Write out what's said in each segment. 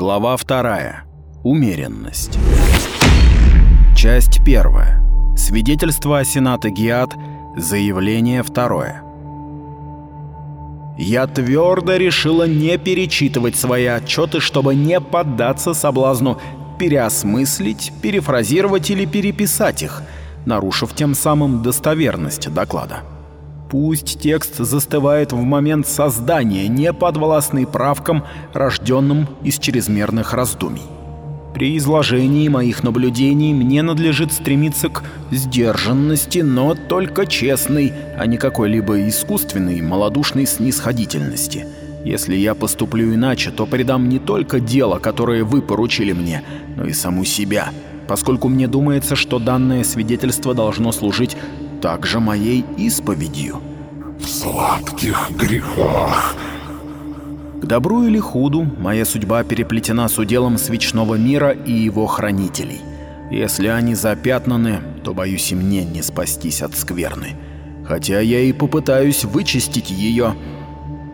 Глава 2. Умеренность. Часть 1. Свидетельство Сената Гиат. Заявление 2. Я твердо решила не перечитывать свои отчеты, чтобы не поддаться соблазну переосмыслить, перефразировать или переписать их, нарушив тем самым достоверность доклада. Пусть текст застывает в момент создания, не подвластный правкам, рожденным из чрезмерных раздумий. При изложении моих наблюдений мне надлежит стремиться к сдержанности, но только честной, а не какой-либо искусственной, малодушной снисходительности. Если я поступлю иначе, то предам не только дело, которое вы поручили мне, но и саму себя, поскольку мне думается, что данное свидетельство должно служить также моей исповедью. В сладких грехах. К добру или худу, моя судьба переплетена с уделом свечного мира и его хранителей. Если они запятнаны, то, боюсь, и мне не спастись от скверны. Хотя я и попытаюсь вычистить ее.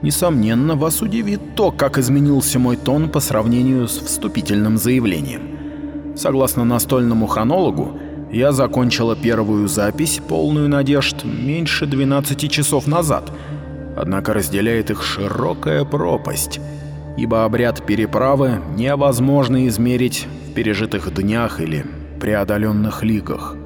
Несомненно, вас удивит то, как изменился мой тон по сравнению с вступительным заявлением. Согласно настольному хронологу, я закончила первую запись, полную надежд, меньше 12 часов назад. Однако разделяет их широкая пропасть, ибо обряд переправы невозможно измерить в пережитых днях или преодоленных лигах.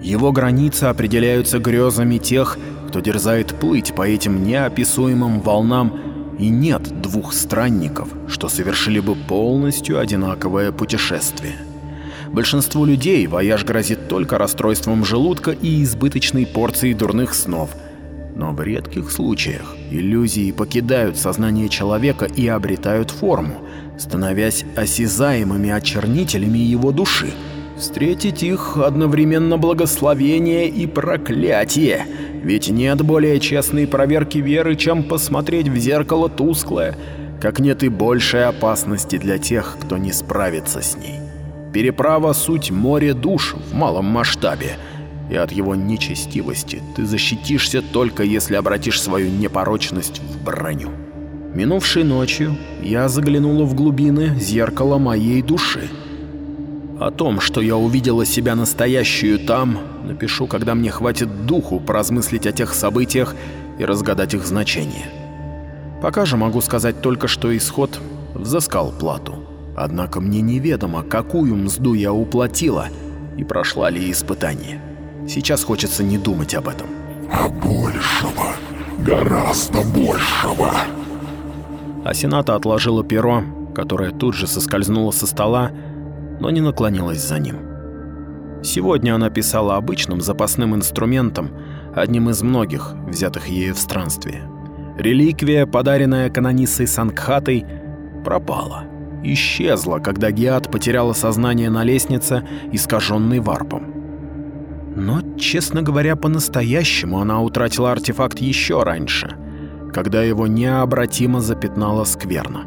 Его границы определяются грезами тех, кто дерзает плыть по этим неописуемым волнам, и нет двух странников, что совершили бы полностью одинаковое путешествие. Большинству людей вояж грозит только расстройством желудка и избыточной порцией дурных снов. Но в редких случаях иллюзии покидают сознание человека и обретают форму, становясь осязаемыми очернителями его души. Встретить их одновременно благословение и проклятие, ведь нет более честной проверки веры, чем посмотреть в зеркало тусклое, как нет и большей опасности для тех, кто не справится с ней. Переправа — суть море душ в малом масштабе, и от его нечестивости ты защитишься только если обратишь свою непорочность в броню. Минувшей ночью я заглянула в глубины зеркала моей души. О том, что я увидела себя настоящую там, напишу, когда мне хватит духу поразмыслить о тех событиях и разгадать их значение. Пока же могу сказать только, что исход взыскал плату. Однако мне неведомо, какую мзду я уплатила и прошла ли испытание. Сейчас хочется не думать об этом. А большего, гораздо большего. Асената отложила перо, которое тут же соскользнуло со стола, но не наклонилась за ним. Сегодня она писала обычным запасным инструментом, одним из многих, взятых ею в странстве. Реликвия, подаренная канонисой Сангхатой, пропала исчезла, когда Гиат потеряла сознание на лестнице, искаженной варпом. Но, честно говоря, по-настоящему она утратила артефакт еще раньше, когда его необратимо запятнала скверно.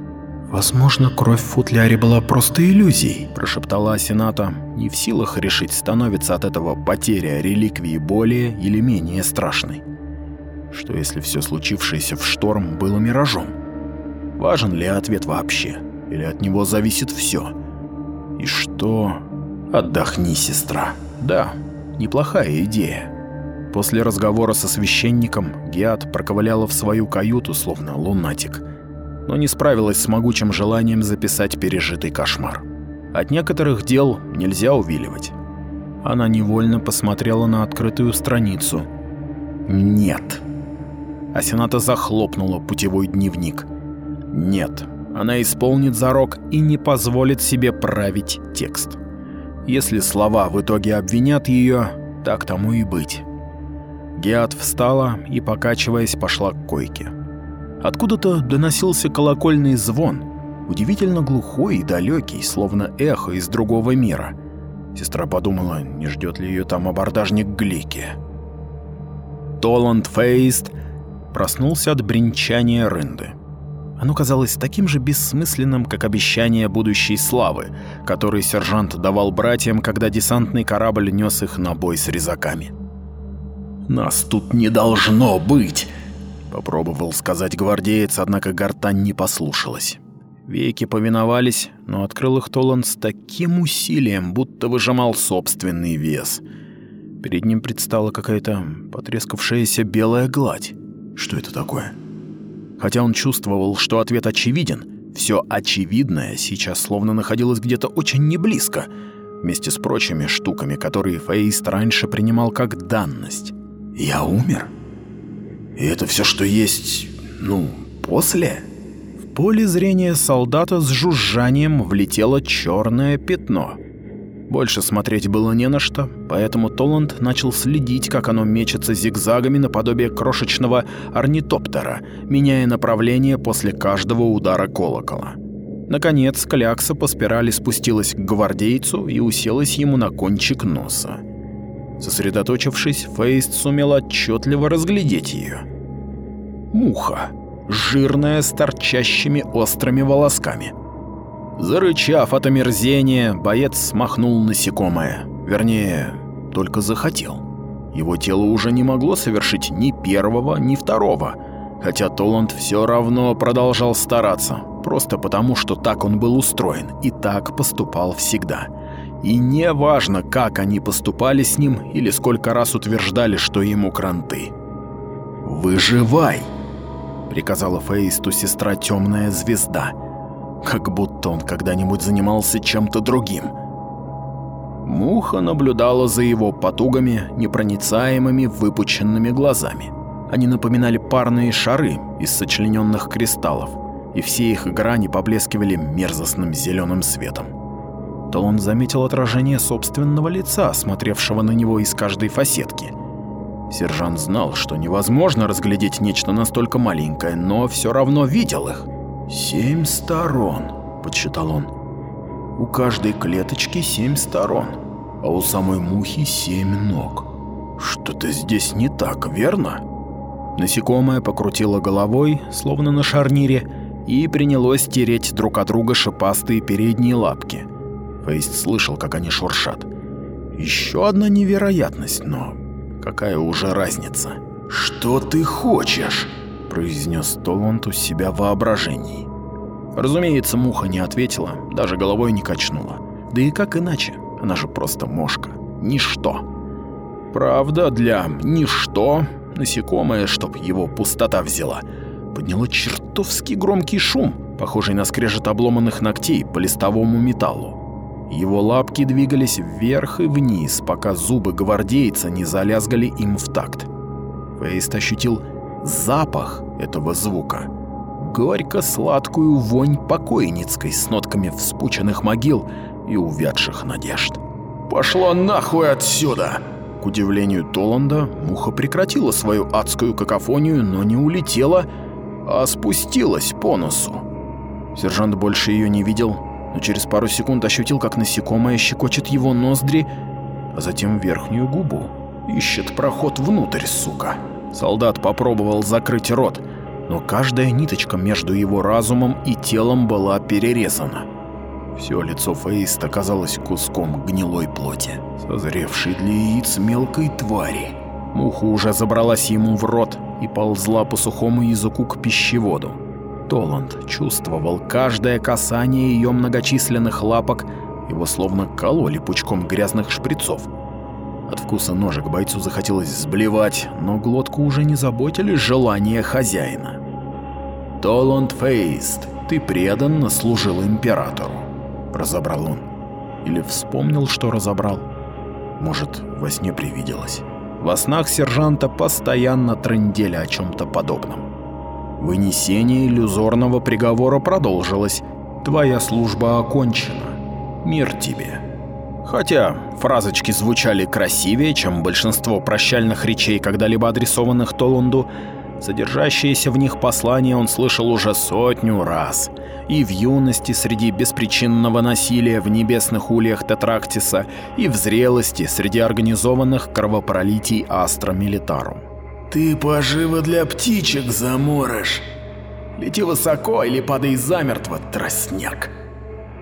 «Возможно, кровь в футляре была просто иллюзией», – прошептала Асената, не в силах решить, становится от этого потеря реликвии более или менее страшной. Что если все случившееся в шторм было миражом? Важен ли ответ вообще? Или от него зависит все? И что? Отдохни, сестра. Да, неплохая идея. После разговора со священником Гиат проковыляла в свою каюту, словно лунатик, но не справилась с могучим желанием записать пережитый кошмар. От некоторых дел нельзя увиливать. Она невольно посмотрела на открытую страницу. Нет. Асената захлопнула путевой дневник. Нет, она исполнит зарок и не позволит себе править текст. Если слова в итоге обвинят ее, так тому и быть. Геат встала и, покачиваясь, пошла к койке. Откуда-то доносился колокольный звон, удивительно глухой и далекий, словно эхо из другого мира. Сестра подумала, не ждет ли ее там абордажник Глики. Толанд Фейст проснулся от бренчания рынды. Оно казалось таким же бессмысленным, как обещание будущей славы, который сержант давал братьям, когда десантный корабль нес их на бой с резаками. «Нас тут не должно быть!» — попробовал сказать гвардеец, однако гортань не послушалась. Веки повиновались, но открыл их Толан с таким усилием, будто выжимал собственный вес. Перед ним предстала какая-то потрескавшаяся белая гладь. Что это такое? Хотя он чувствовал, что ответ очевиден, все очевидное сейчас словно находилось где-то очень неблизко, вместе с прочими штуками, которые Фейст раньше принимал как данность. «Я умер? И это все, что есть, ну, после?» В поле зрения солдата с жужжанием влетело черное пятно — больше смотреть было не на что, поэтому Толланд начал следить, как оно мечется зигзагами наподобие крошечного орнитоптера, меняя направление после каждого удара колокола. Наконец, клякса по спирали спустилась к гвардейцу и уселась ему на кончик носа. Сосредоточившись, Фейст сумел отчетливо разглядеть ее. Муха, жирная с торчащими острыми волосками – Зарычав от омерзения, боец смахнул насекомое. Вернее, только захотел. Его тело уже не могло совершить ни первого, ни второго. Хотя Толанд все равно продолжал стараться. Просто потому, что так он был устроен и так поступал всегда. И не важно, как они поступали с ним или сколько раз утверждали, что ему кранты. «Выживай!» — приказала Фейсту сестра Темная Звезда — как будто он когда-нибудь занимался чем-то другим. Муха наблюдала за его потугами, непроницаемыми выпученными глазами. Они напоминали парные шары из сочлененных кристаллов, и все их грани поблескивали мерзостным зеленым светом. То он заметил отражение собственного лица, смотревшего на него из каждой фасетки. Сержант знал, что невозможно разглядеть нечто настолько маленькое, но все равно видел их — «Семь сторон», — подсчитал он. «У каждой клеточки семь сторон, а у самой мухи семь ног. Что-то здесь не так, верно?» Насекомое покрутило головой, словно на шарнире, и принялось тереть друг от друга шипастые передние лапки. Фейст слышал, как они шуршат. Еще одна невероятность, но какая уже разница? «Что ты хочешь?» Произнес Толланд у себя в воображении. Разумеется, муха не ответила, даже головой не качнула. Да и как иначе? Она же просто мошка. Ничто. Правда, для «ничто» насекомое, чтоб его пустота взяла, подняло чертовски громкий шум, похожий на скрежет обломанных ногтей по листовому металлу. Его лапки двигались вверх и вниз, пока зубы гвардейца не залязгали им в такт. Фейст ощутил запах этого звука. Горько-сладкую вонь покойницкой с нотками вспученных могил и увядших надежд. «Пошло нахуй отсюда!» К удивлению Толанда, муха прекратила свою адскую какофонию, но не улетела, а спустилась по носу. Сержант больше ее не видел, но через пару секунд ощутил, как насекомое щекочет его ноздри, а затем верхнюю губу. Ищет проход внутрь, сука. Солдат попробовал закрыть рот, но каждая ниточка между его разумом и телом была перерезана. Все лицо Фейста казалось куском гнилой плоти, созревшей для яиц мелкой твари. Муха уже забралась ему в рот и ползла по сухому языку к пищеводу. Толанд чувствовал каждое касание ее многочисленных лапок, его словно кололи пучком грязных шприцов. От вкуса ножек бойцу захотелось сблевать, но глотку уже не заботили желания хозяина. «Толанд Фейст, ты преданно служил императору», — разобрал он. Или вспомнил, что разобрал. Может, во сне привиделось. Во снах сержанта постоянно трындели о чем-то подобном. Вынесение иллюзорного приговора продолжилось. Твоя служба окончена. Мир тебе. Хотя фразочки звучали красивее, чем большинство прощальных речей, когда-либо адресованных Толунду, содержащиеся в них послания он слышал уже сотню раз. И в юности среди беспричинного насилия в небесных ульях Тетрактиса, и в зрелости среди организованных кровопролитий Астра Милитарум. «Ты поживо для птичек заморож. Лети высоко или падай замертво, тростняк!»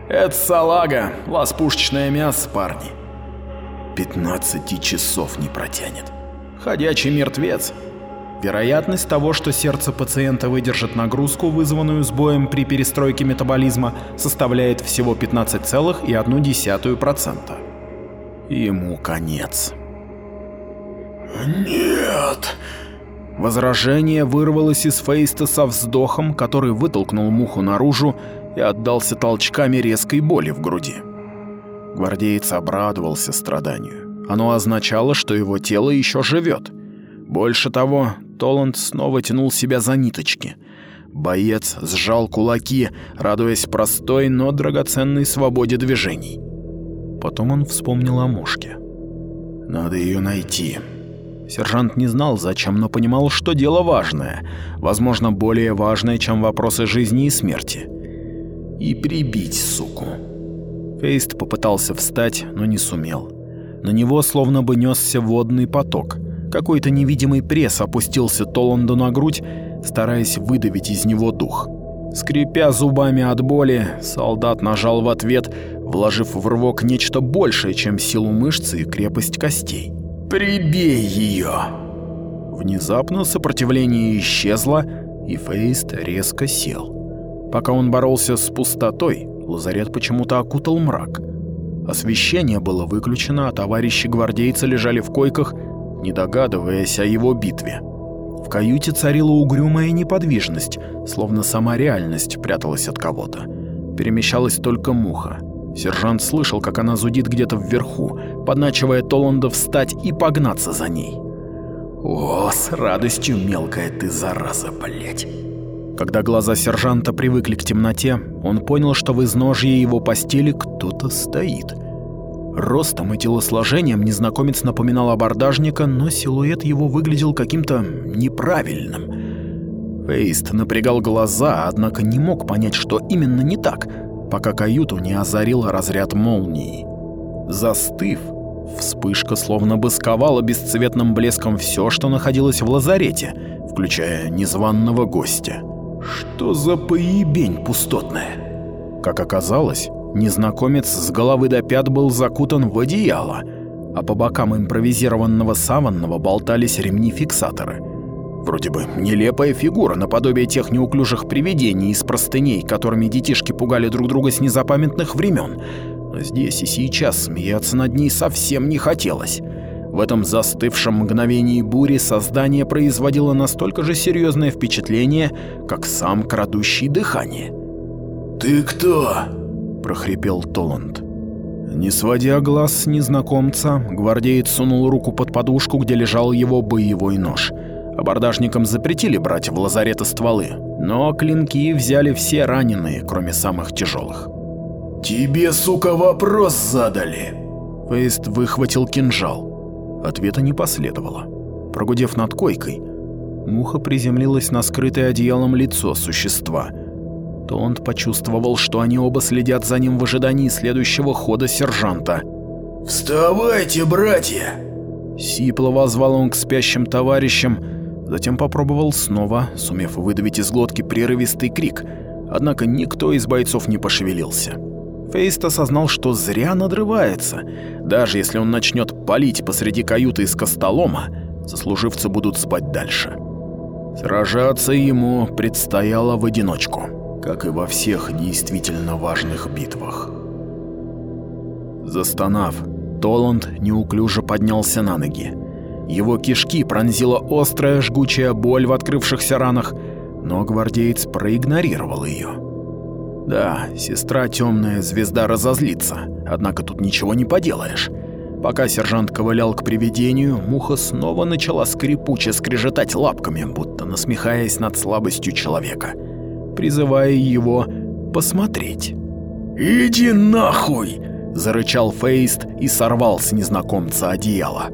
Это салага, ласпушечное мясо, парни. 15 часов не протянет. Ходячий мертвец. Вероятность того, что сердце пациента выдержит нагрузку, вызванную сбоем при перестройке метаболизма, составляет всего 15,1%. Ему конец. «Нет!» Возражение вырвалось из Фейста со вздохом, который вытолкнул муху наружу и отдался толчками резкой боли в груди. Гвардеец обрадовался страданию. Оно означало, что его тело еще живет. Больше того, Толанд снова тянул себя за ниточки. Боец сжал кулаки, радуясь простой, но драгоценной свободе движений. Потом он вспомнил о мушке. «Надо ее найти». Сержант не знал зачем, но понимал, что дело важное, возможно, более важное, чем вопросы жизни и смерти. И прибить суку. Фейст попытался встать, но не сумел. На него словно бы несся водный поток. Какой-то невидимый пресс опустился Толанду на грудь, стараясь выдавить из него дух. Скрипя зубами от боли, солдат нажал в ответ, вложив в рывок нечто большее, чем силу мышцы и крепость костей. «Прибей ее!» Внезапно сопротивление исчезло, и Фейст резко сел. Пока он боролся с пустотой, лазарет почему-то окутал мрак. Освещение было выключено, а товарищи-гвардейцы лежали в койках, не догадываясь о его битве. В каюте царила угрюмая неподвижность, словно сама реальность пряталась от кого-то. Перемещалась только муха. Сержант слышал, как она зудит где-то вверху, подначивая Толанда встать и погнаться за ней. «О, с радостью, мелкая ты зараза, блять!» Когда глаза сержанта привыкли к темноте, он понял, что в изножье его постели кто-то стоит. Ростом и телосложением незнакомец напоминал абордажника, но силуэт его выглядел каким-то неправильным. Фейст напрягал глаза, однако не мог понять, что именно не так — пока каюту не озарил разряд молнии. Застыв, вспышка словно бы сковала бесцветным блеском все, что находилось в лазарете, включая незваного гостя. Что за поебень пустотная? Как оказалось, незнакомец с головы до пят был закутан в одеяло, а по бокам импровизированного саванного болтались ремни-фиксаторы — Вроде бы нелепая фигура, наподобие тех неуклюжих привидений из простыней, которыми детишки пугали друг друга с незапамятных времен. Но здесь и сейчас смеяться над ней совсем не хотелось. В этом застывшем мгновении бури создание производило настолько же серьезное впечатление, как сам крадущий дыхание. «Ты кто?» – прохрипел Толанд. Не сводя глаз с незнакомца, гвардеец сунул руку под подушку, где лежал его боевой нож – Абордажникам запретили брать в лазареты стволы, но клинки взяли все раненые, кроме самых тяжелых. «Тебе, сука, вопрос задали!» Фейст выхватил кинжал. Ответа не последовало. Прогудев над койкой, муха приземлилась на скрытое одеялом лицо существа. Толанд почувствовал, что они оба следят за ним в ожидании следующего хода сержанта. «Вставайте, братья!» Сипло возвал он к спящим товарищам, Затем попробовал снова, сумев выдавить из глотки прерывистый крик, однако никто из бойцов не пошевелился. Фейст осознал, что зря надрывается. Даже если он начнет палить посреди каюты из костолома, сослуживцы будут спать дальше. Сражаться ему предстояло в одиночку, как и во всех действительно важных битвах. Застонав, Толанд неуклюже поднялся на ноги. Его кишки пронзила острая жгучая боль в открывшихся ранах, но гвардеец проигнорировал ее. Да, сестра темная звезда разозлится, однако тут ничего не поделаешь. Пока сержант ковылял к привидению, муха снова начала скрипуче скрежетать лапками, будто насмехаясь над слабостью человека, призывая его посмотреть. «Иди нахуй!» – зарычал Фейст и сорвал с незнакомца одеяло.